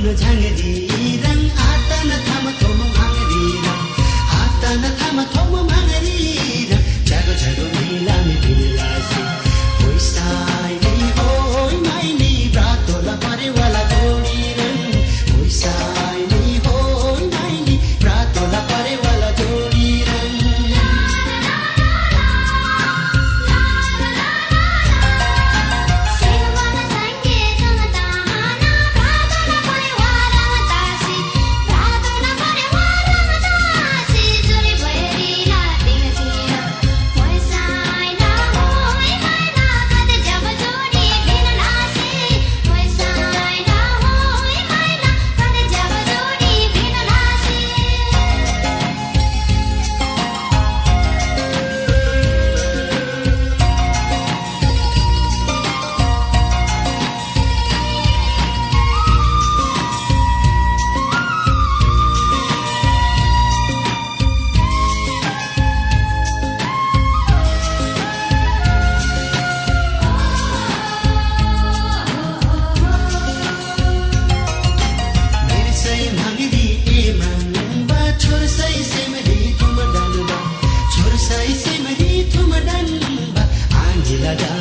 झुलो झाँगरी रङ आतन थाम थोम आतन थाम थोम allá.